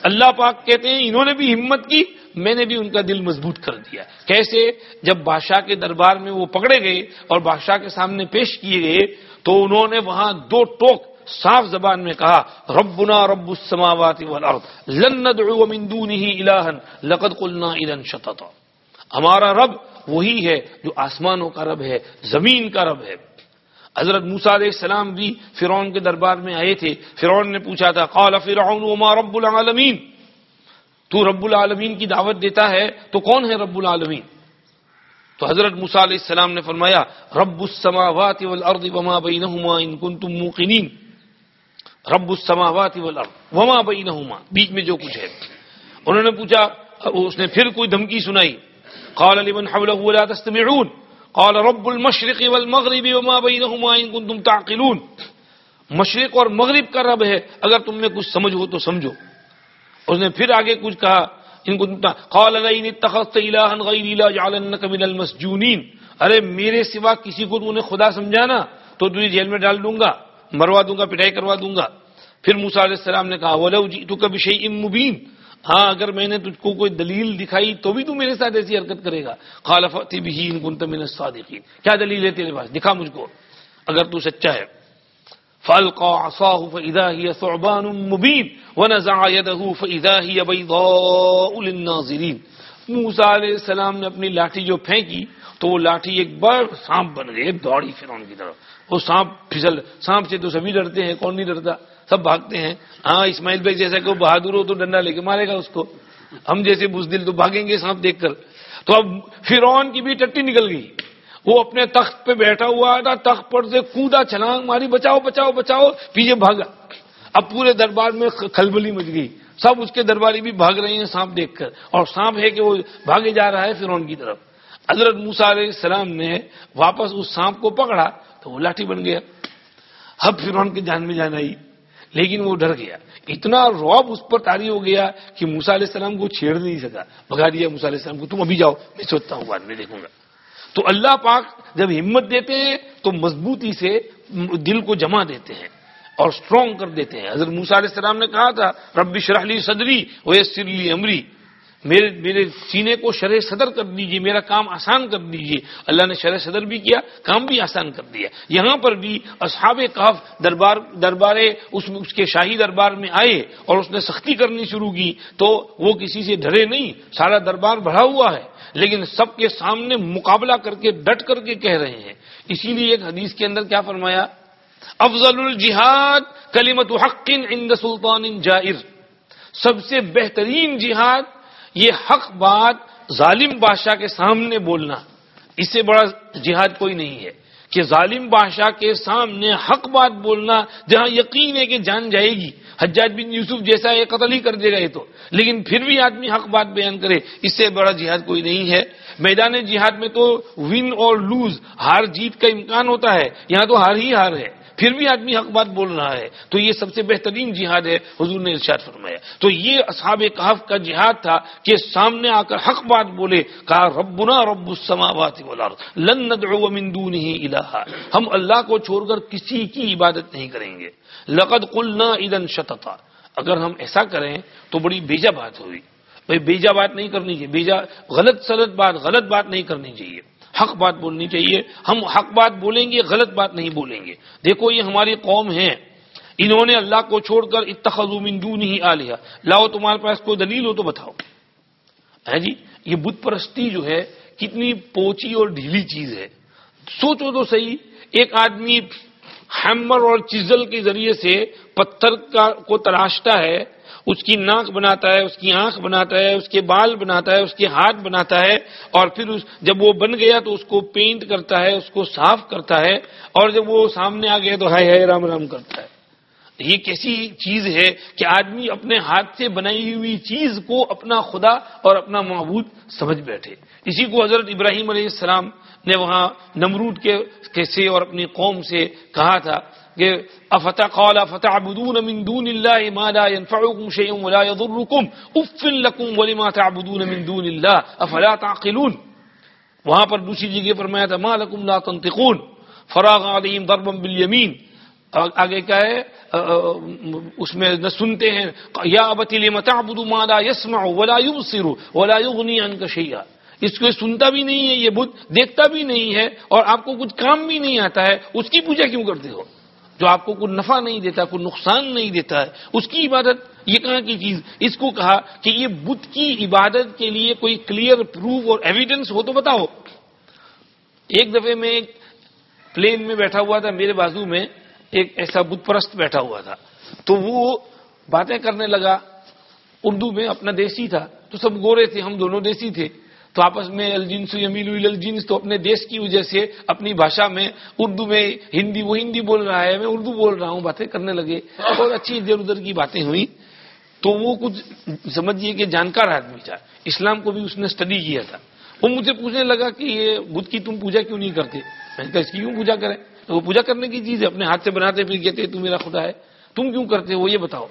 اللہ پاک کہتے ہیں، انہوں نے بھی ہمت کی، میں نے بھی ان کا دل مضبوط کر دیا۔ کیسے؟ جب بادشاہ کے دربار میں وہ پکڑے گئے اور بادشاہ کے سامنے پیش کیے گئے، تو انہوں نے وہاں دو ٹوک صاف زبان میں کہا، ربنا رب السماوات والارض، لن ندعو من دونه الها لقد قلنا اذا شططا۔ ہمارا رب وہی ہے جو آسمانوں کا رب ہے، زمین کا رب ہے۔ حضرت موسا علیہ السلام بھی فرعون کے دربار میں آئے تھے۔ فرعون نے پوچھا تھا، قال فرعون وما رب العالمین؟ تو رب العالمین کی دعوت دیتا ہے تو کون ہے رب العالمین؟ تو حضرت موسا علیہ السلام نے فرمایا، رب السماوات والارض وما بینہما ان کنتم موقنین۔ رب السماوات والارض، وما بینہما، بیچ میں جو کچھ ہے۔ انہوں نے پوچھا، اس نے پھر کوئی دھمکی سنائی۔ قال، لمن حوله لا تستمعون؟ قال، رب المشرق والمغرب وما بينهما ان كنتم تعقلون۔ مشرق اور مغرب کا رب ہے، اگر تم نے کچھ سمجھ ہو تو سمجھو۔ اس نے پھر آگے کچھ کہا، ان کو قال، لئن اتخذت الها غيري لا جعلنك من المسجونين ارے، میرے سوا کسی کو تو نے خدا سمجھانا، تو تجھے جیل میں ڈال دوں گا۔ مروا دوں گا پٹائی کروا دوں گا۔ پھر موسی علیہ السلام نے کہا، ولو جئتك بشيء مبين ہاں اگر میں نے تجھ کو کوئی دلیل دکھائی تو بھی تو میرے ساتھ ایسی حرکت کرے گا۔ خالفتی بھی من الصادقین کیا دلیل ہے تیرے پاس؟ دکھا مجھ کو۔ اگر تو سچا ہے۔ فالقا عصاه فاذا هي ثعبان مبين ونزع يده فاذا هي بيضاء للناظرين موسی علیہ السلام نے اپنی لاٹھی جو پھینکی تو وہ لاٹھی ایک بڑا سانپ بن گئی دوڑی فرعون کی طرف۔ وہ سانپ پھسل سانپ سے تو سبھی ڈرتے ہیں، کون نہیں ڈرتا؟ سب بھاگتے ہیں۔ ہاں اسماعیل بھائی جیسا کہ وہ بہادر ہو تو ڈنڈا لے کے مارے گا اس کو۔ ہم جیسے بزدل تو بھاگیں گے سانپ دیکھ کر۔ تو اب فرون کی بھی ٹٹی نکل گئی۔ وہ اپنے تخت پہ بیٹھا ہوا تھا، تخت پر سے کودا چھلانگ ماری، بچاؤ بچاؤ بچاؤ، پیچھے بھاگا۔ اب پورے دربار میں کھلبلی مچ گئی۔ سب اس کے درباری بھی بھاگ رہے ہیں سانپ دیکھ کر۔ اور سانپ ہے کہ وہ بھاگے جا رہا ہے فرون کی طرف۔ حضرت موسا علیہ السلام نے واپس اس سانپ کو پکڑا۔ تو وہ لاٹھی بن گیا۔ اب فرون کی جان میں جان آئی۔ لیکن وہ ڈر گیا۔ اتنا روب اس پر تاری ہو گیا کہ موسا علیہ السلام کو چھیڑ نہیں سکا۔ بگا دیا موسا علیہ السلام کو۔ تم ابھی جاؤ، میں سوچتا ہوں بعد میں دیکھوں گا۔ تو اللہ پاک جب ہمت دیتے ہیں تو مضبوطی سے دل کو جمع دیتے ہیں اور اسٹرانگ کر دیتے ہیں۔ حضرت موسا علیہ السلام نے کہا تھا ربی شرحلی صدری وہ سرلی امری۔ میرے میرے سینے کو شرح صدر کر دیجیے، میرا کام آسان کر دیجیے۔ اللہ نے شرح صدر بھی کیا، کام بھی آسان کر دیا۔ یہاں پر بھی اصحاب کاف دربار دربار اس اس کے شاہی دربار میں آئے اور اس نے سختی کرنی شروع کی۔ تو وہ کسی سے ڈرے نہیں، سارا دربار بڑھا ہوا ہے۔ لیکن سب کے سامنے مقابلہ کر کے، ڈٹ کر کے کہہ رہے ہیں۔ اسی لیے ایک حدیث کے اندر کیا فرمایا؟ افضل الجہاد کلیمت حق عند سلطان جائر۔ سب سے بہترین جہاد یہ حق بات ظالم بادشاہ کے سامنے بولنا، اس سے بڑا جہاد کوئی نہیں ہے۔ کہ ظالم بادشاہ کے سامنے حق بات بولنا، جہاں یقین ہے کہ جان جائے گی۔ حجاج بن یوسف جیسا یہ قتل ہی کر دے گا یہ تو۔ لیکن پھر بھی آدمی حق بات بیان کرے، اس سے بڑا جہاد کوئی نہیں ہے۔ میدان جہاد میں تو ون اور لوز ہار جیت کا امکان ہوتا ہے۔ یہاں تو ہار ہی ہار ہے۔ پھر بھی آدمی حق بات بول رہا ہے۔ تو یہ سب سے بہترین جہاد ہے، حضور نے ارشاد فرمایا۔ تو یہ اصحاب کہف کا جہاد تھا کہ سامنے آ کر حق بات بولے، کہا، ربنا رب السماوات والارض، لن ندعو من دونه الها ہم اللہ کو چھوڑ کر کسی کی عبادت نہیں کریں گے۔ لقد قلنا اذا شططا۔ اگر ہم ایسا کریں تو بڑی بیجا بات ہوئی۔ بھائی، بیجا بات نہیں کرنی چاہیے، بیجا غلط سلط بات، غلط بات نہیں کرنی چاہیے۔ حق بات بولنی چاہیے۔ ہم حق بات بولیں گے، غلط بات نہیں بولیں گے۔ دیکھو، یہ ہماری قوم ہے انہوں نے اللہ کو چھوڑ کر اتخذو من دون ہی آ لیا لاؤ، تمہارے پاس کوئی دلیل ہو تو بتاؤ۔ ہے جی یہ بت پرستی جو ہے، کتنی پوچی اور ڈھیلی چیز ہے۔ سوچو تو صحیح، ایک آدمی ہیمر اور چیزل کے ذریعے سے پتھر کا، کو تراشتا ہے۔ اس کی ناک بناتا ہے، اس کی آنکھ بناتا ہے، اس کے بال بناتا ہے، اس کے ہاتھ بناتا ہے اور پھر اس جب وہ بن گیا تو اس کو پینٹ کرتا ہے، اس کو صاف کرتا ہے اور جب وہ سامنے آ گیا تو ہائے ہائے رام رام کرتا ہے۔ یہ کیسی چیز ہے کہ آدمی اپنے ہاتھ سے بنائی ہوئی چیز کو اپنا خدا اور اپنا معبود سمجھ بیٹھے۔ اسی کو حضرت ابراہیم علیہ السلام نے وہاں نمرود کے سے اور اپنی قوم سے کہا تھا۔ کہ افتح قال فتعبدون من دون اللہ ما لا ينفعكم شيء ولا يضركم اف لكم ولما تعبدون من دون اللہ افلا تعقلون وہاں پر دوسری جگہ پر میں تھا، ما لكم لا تنطقون، فراغ علیہم ضربا بالیمین۔ آگے کیا ہے؟ اس میں نہ سنتے ہیں، یا ابتی لما تعبد ما لا يسمع ولا يبصر ولا يغني عنك شيئا اس کو سنتا بھی نہیں ہے، یہ بدھ دیکھتا بھی نہیں ہے اور آپ کو کچھ کام بھی نہیں آتا ہے، اس کی پوجا کیوں کرتے ہو؟ جو آپ کو کوئی نفع نہیں دیتا، کوئی نقصان نہیں دیتا ہے، اس کی عبادت یہ کہاں کی چیز؟ اس کو کہا کہ یہ بدھ کی عبادت کے لیے کوئی کلیئر پروف اور ایویڈنس ہو تو بتاؤ۔ ایک دفعہ میں ایک پلین میں بیٹھا ہوا تھا، میرے بازو میں ایک ایسا بت پرست بیٹھا ہوا تھا۔ تو وہ باتیں کرنے لگا۔ اردو میں اپنا دیسی تھا۔ تو سب گورے تھے، ہم دونوں دیسی تھے۔ تو آپس میں الجنس یمیل الجنس تو اپنے دیش کی وجہ سے اپنی بھاشا میں اردو میں ہندی، وہ ہندی بول رہا ہے، میں اردو بول رہا ہوں، باتیں کرنے لگے بہت اچھی ادھر ادھر کی باتیں ہوئی۔ تو وہ کچھ سمجھیے کہ جانکار آدمی تھا۔ اسلام کو بھی اس نے اسٹڈی کیا تھا۔ وہ مجھے پوچھنے لگا کہ یہ بدھ کی تم پوجا کیوں نہیں کرتے؟ میں نے کہا، اس کی کیوں پوجا کریں؟ تو وہ پوجا کرنے کی چیز ہے، اپنے ہاتھ سے بناتے، پھر کہتے، تو میرا خدا ہے، تم کیوں کرتے ہو؟ یہ بتاؤ۔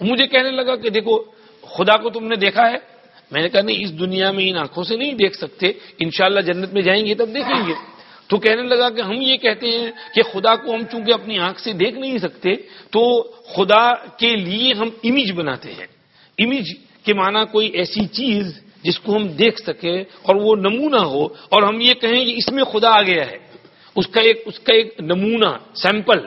مجھے کہنے لگا کہ دیکھو، خدا کو تم نے دیکھا ہے میں نے کہا، نہیں، اس دنیا میں ان آنکھوں سے نہیں دیکھ سکتے، انشاءاللہ جنت میں جائیں گے تب دیکھیں گے۔ تو کہنے لگا کہ ہم یہ کہتے ہیں کہ خدا کو ہم چونکہ اپنی آنکھ سے دیکھ نہیں سکتے، تو خدا کے لیے ہم امیج بناتے ہیں۔ امیج کے معنی کوئی ایسی چیز جس کو ہم دیکھ سکے اور وہ نمونہ ہو، اور ہم یہ کہیں کہ اس میں خدا آ گیا ہے۔ اس کا ایک، اس کا ایک نمونہ سیمپل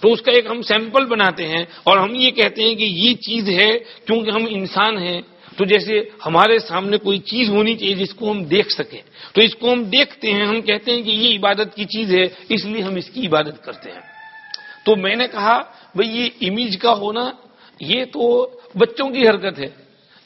تو اس کا ایک ہم سیمپل بناتے ہیں، اور ہم یہ کہتے ہیں کہ یہ چیز ہے کیونکہ ہم انسان ہیں۔ تو جیسے ہمارے سامنے کوئی چیز ہونی چاہیے جس کو ہم دیکھ سکیں، تو اس کو ہم دیکھتے ہیں، ہم کہتے ہیں کہ یہ عبادت کی چیز ہے، اس لیے ہم اس کی عبادت کرتے ہیں۔ تو میں نے کہا بھائی یہ امیج کا ہونا، یہ تو بچوں کی حرکت ہے۔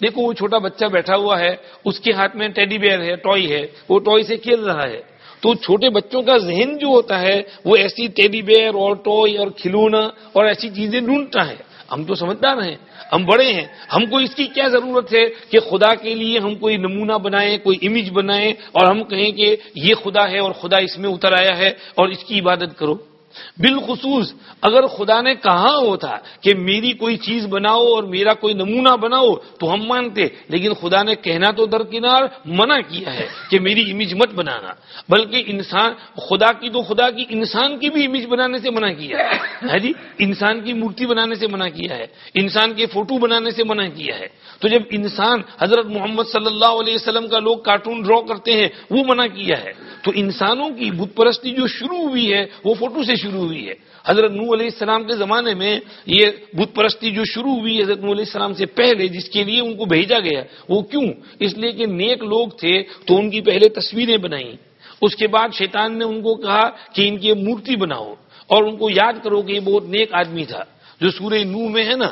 دیکھو، وہ چھوٹا بچہ بیٹھا ہوا ہے، اس کے ہاتھ میں ٹیڈی بیئر ہے ٹوئی ہے، وہ ٹوئی سے کھیل رہا ہے۔ تو چھوٹے بچوں کا ذہن جو ہوتا ہے، وہ ایسی ٹیڈی بیئر اور ٹوئی اور کھلونا اور ایسی چیزیں ڈھونڈتا ہے۔ ہم تو سمجھدار ہیں۔ ہم بڑے ہیں۔ ہم کو اس کی کیا ضرورت ہے کہ خدا کے لیے ہم کوئی نمونہ بنائیں، کوئی امیج بنائیں اور ہم کہیں کہ یہ خدا ہے اور خدا اس میں اتر آیا ہے اور اس کی عبادت کرو۔ بالخصوص اگر خدا نے کہا ہوتا کہ میری کوئی چیز بناؤ اور میرا کوئی نمونہ بناؤ تو ہم مانتے، لیکن خدا نے کہنا تو درکنار منع کیا ہے کہ میری امیج مت بنانا، بلکہ انسان، خدا کی تو خدا کی، انسان کی بھی امیج بنانے سے منع کیا ہے۔ جی؟ انسان کی مورتی بنانے سے منع کیا ہے، انسان کے فوٹو بنانے سے منع کیا ہے۔ تو جب انسان، حضرت محمد صلی اللہ علیہ وسلم کا لوگ کارٹون ڈرا کرتے ہیں، وہ منع کیا ہے۔ تو انسانوں کی بت پرستی جو شروع ہوئی ہے، وہ فوٹو سے شروع شروع ہوئی ہے۔ حضرت نو علیہ السلام کے زمانے میں یہ بت پرستی جو شروع ہوئی حضرت نو علیہ السلام سے پہلے، جس کے لیے ان کو بھیجا گیا، وہ کیوں؟ اس لیے کہ نیک لوگ تھے تو ان کی پہلے تصویریں بنائی اس کے بعد شیطان نے ان کو کہا کہ ان کی مورتی بناؤ اور ان کو یاد کرو کہ یہ بہت نیک آدمی تھا۔ جو سورہ نو میں ہے نا،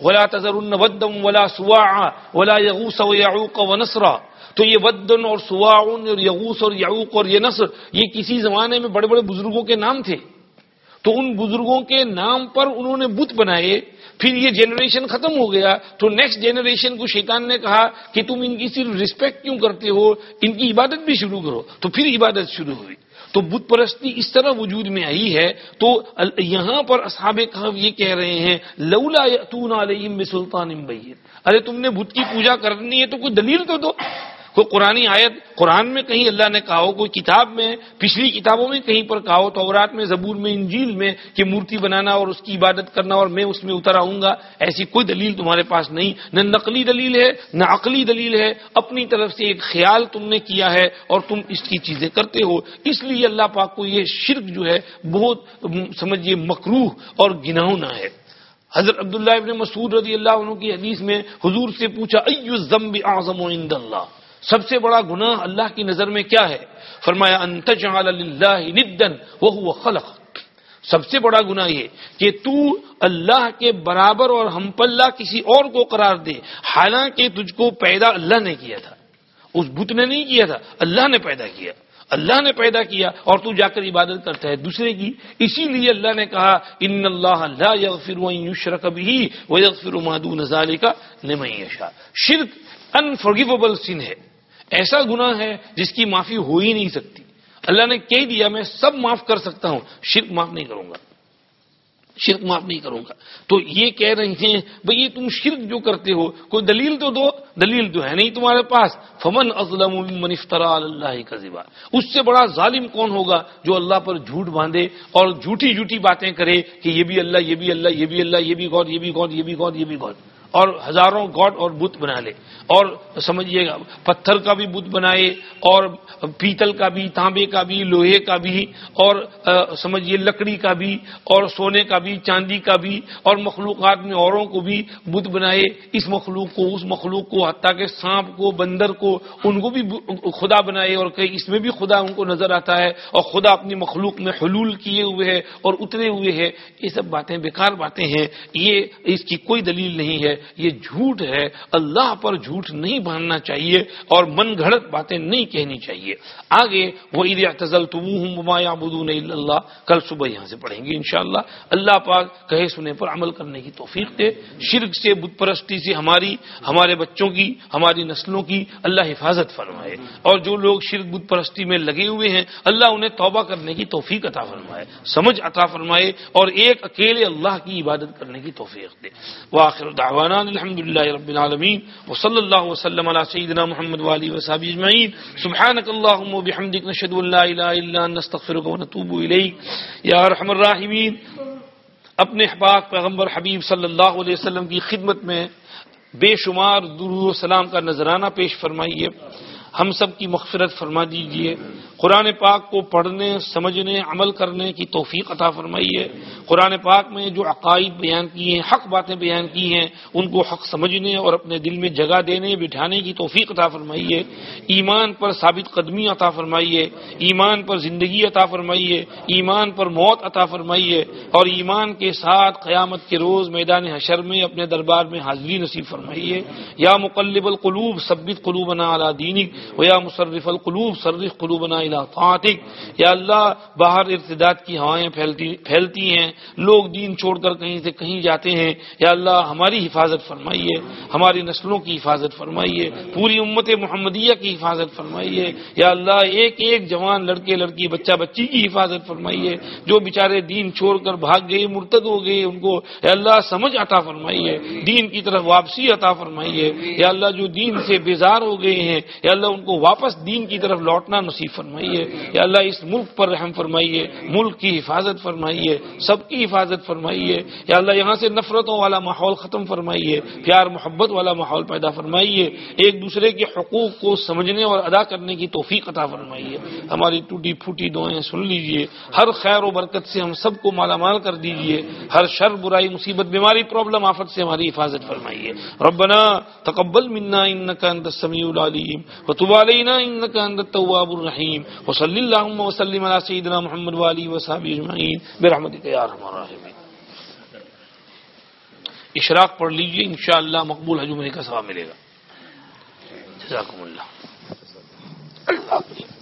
ولا تذر ودم ولا سوا ولا یغوس و یعوق و نسرا تو یہ ودن اور سواؤن اور یغوس اور یعوق اور یہ نصر، یہ کسی زمانے میں بڑے بڑے بزرگوں کے نام تھے۔ تو ان بزرگوں کے نام پر انہوں نے بت بنائے، پھر یہ جنریشن ختم ہو گیا، تو نیکسٹ جنریشن کو شیطان نے کہا کہ تم ان کی صرف رسپیکٹ کیوں کرتے ہو؟ ان کی عبادت بھی شروع کرو۔ تو پھر عبادت شروع ہوئی۔ تو بت پرستی اس طرح وجود میں آئی ہے، تو یہاں پر اصحاب کہف یہ کہہ رہے ہیں، لولا یاتون علیہم بسلطان بین۔ ارے تم نے بت کی پوجا کرنی ہے تو کوئی دلیل تو دو۔ کوئی قرآن آیت قرآن میں کہیں اللہ نے کہا ہو، کوئی کتاب میں، پچھلی کتابوں میں کہیں پر کہا ہو تو اورات میں، زبور میں، انجیل میں کہ مورتی بنانا اور اس کی عبادت کرنا اور میں اس میں اتر آؤں گا، ایسی کوئی دلیل تمہارے پاس نہیں۔ نہ نقلی دلیل ہے، نہ عقلی دلیل ہے۔ اپنی طرف سے ایک خیال تم نے کیا ہے اور تم اس کی چیزیں کرتے ہو۔ اس لیے اللہ پاک کو یہ شرک جو ہے بہت، سمجھیے مکروح اور گناؤنا ہے۔ حضرت عبداللہ ابن مسعود رضی اللہ عنہ کی حدیث میں حضور سے پوچھا ایو الذنب اعظم عند اللہ؟ سب سے بڑا گناہ اللہ کی نظر میں کیا ہے؟ فرمایا ندن وہ خلق۔ سب سے بڑا گناہ یہ کہ تو اللہ کے برابر اور ہم پلہ کسی اور کو قرار دے، حالانکہ تجھ کو پیدا اللہ نے کیا تھا۔ اس بت نے نہیں کیا تھا، اللہ نے پیدا کیا۔ اللہ نے پیدا کیا اور تو جا کر عبادت کرتا ہے۔ دوسرے کی، اسی لیے اللہ نے کہا، ان اللہ اللہ کبھی وہ کا شرک انفرگیویبل سن ہے۔ ایسا گناہ ہے جس کی معافی ہو ہی نہیں سکتی۔ اللہ نے کہہ دیا، میں سب معاف کر سکتا ہوں، شرک معاف نہیں کروں گا۔ شرک معاف نہیں کروں گا۔ تو یہ کہہ رہے ہیں، بھئی یہ تم شرک جو کرتے ہو، کوئی دلیل تو دو۔ دلیل تو ہے نہیں تمہارے پاس۔ فمن ازلم من افطرا اللہ کا ذبا اس سے بڑا ظالم کون ہوگا جو اللہ پر جھوٹ باندھے اور جھوٹی جھوٹی باتیں کرے کہ یہ بھی اللہ، یہ بھی اللہ، یہ بھی اللہ، یہ بھی گوڈ یہ بھی گوڈ یہ بھی گوڈ یہ بھی گوڈ اور ہزاروں گاڈ اور بت بنا لے۔ اور سمجھیے گا، پتھر کا بھی بت بنائے، اور پیتل کا بھی، تانبے کا بھی، لوہے کا بھی، اور سمجھیے لکڑی کا بھی، اور سونے کا بھی، چاندی کا بھی، اور مخلوقات میں اوروں کو بھی بت بنائے۔ اس مخلوق کو، اس مخلوق کو، حتیٰ کہ سانپ کو، بندر کو، ان کو بھی خدا بنائے۔ اور کہ اس میں بھی خدا ان کو نظر آتا ہے، اور خدا اپنی مخلوق میں حلول کیے ہوئے ہے اور اترے ہوئے ہے۔ یہ سب باتیں، بیکار باتیں ہیں۔ یہ، اس کی کوئی دلیل نہیں ہے۔ یہ جھوٹ ہے، اللہ پر جھوٹ نہیں باندھنا چاہیے اور من گھڑت باتیں نہیں کہنی چاہیے۔ آگے وہ عید اعتزل تم اللہ کل صبح یہاں سے پڑھیں گے انشاءاللہ۔ اللہ پاک کہے سنے پر عمل کرنے کی توفیق دے۔ شرک سے، بت پرستی سے ہماری، ہمارے بچوں کی، ہماری نسلوں کی اللہ حفاظت فرمائے۔ اور جو لوگ شرک، بت پرستی میں لگے ہوئے ہیں، اللہ انہیں توبہ کرنے کی توفیق عطا فرمائے۔ سمجھ عطا فرمائے اور ایک اکیلے اللہ کی عبادت کرنے کی توفیق دے۔ وہ آخر دعوانا الحمد لله رب العالمين وصلى الله وسلم على سيدنا محمد وآله وصحبه اجمعين سبحانك اللهم وبحمدك نشهد ان لا اله الا انت نستغفرك ونتوب اليك يا ارحم الراحمين اپنے پاک پیغمبر حبیب صلی اللہ علیہ وسلم کی خدمت میں بے شمار درود و سلام کا نذرانہ پیش فرمائیے. ہم سب کی مغفرت فرما دیجیے۔ قرآن پاک کو پڑھنے، سمجھنے، عمل کرنے کی توفیق عطا فرمائیے۔ قرآن پاک میں جو عقائد بیان کی ہیں، حق باتیں بیان کی ہیں، ان کو حق سمجھنے اور اپنے دل میں جگہ دینے، بٹھانے کی توفیق عطا فرمائیے۔ ایمان پر ثابت قدمی عطا فرمائیے۔ ایمان پر زندگی عطا فرمائیے۔ ایمان پر موت عطا فرمائیے۔ اور ایمان کے ساتھ قیامت کے روز میدان حشر میں اپنے دربار میں حاضری نصیب فرمائیے۔ یا مقلب القلوب، ثبت قلوبنا علی دینک۔ یا مصرف القلوب صرف قلوبنا طاعتک۔ یا اللہ، باہر ارتداد کی ہوائیں پھیلتی پھیلتی ہیں۔ لوگ دین چھوڑ کر کہیں سے کہیں جاتے ہیں۔ یا اللہ، ہماری حفاظت فرمائیے۔ ہماری نسلوں کی حفاظت فرمائیے۔ پوری امت محمدیہ کی حفاظت فرمائیے۔ یا اللہ، ایک ایک جوان لڑکے، لڑکی، بچہ، بچی کی حفاظت فرمائیے۔ جو بیچارے دین چھوڑ کر بھاگ گئے، مرتد ہو گئے، ان کو یا اللہ سمجھ عطا فرمائیے۔ دین کی طرف واپسی عطا فرمائیے۔ یا اللہ، جو دین سے بیزار ہو گئے ہیں، یا اللہ ان کو واپس دین کی طرف لوٹنا نصیب فرمائیے۔ یا اللہ، اس ملک پر رحم فرمائیے، ملک کی حفاظت فرمائیے، سب کی حفاظت فرمائیے۔ یا اللہ، یہاں سے نفرتوں والا ماحول ختم فرمائیے، پیار، محبت والا ماحول پیدا فرمائیے۔ ایک دوسرے کے حقوق کو سمجھنے اور ادا کرنے کی توفیق عطا فرمائیے۔ ہماری ٹوٹی پھوٹی دعائیں سن لیجیے۔ ہر خیر و برکت سے ہم سب کو مالا مال کر دیجیے۔ ہر شر، برائی، مصیبت، بیماری پرابلم آفت سے ہماری حفاظت فرمائیے۔ ربنا تقبل منا انکا انت السمیع العلیم۔ وتب علينا انك انت التواب الرحيم. وصلی اللهم وسلم على سيدنا محمد والی وصحبه اجمعين برحمتك يا ارحم الراحمين. اشراق پڑھ لیجیے، انشاءاللہ مقبول حجمری کا ثواب ملے گا. جزاکم اللہ. اللہ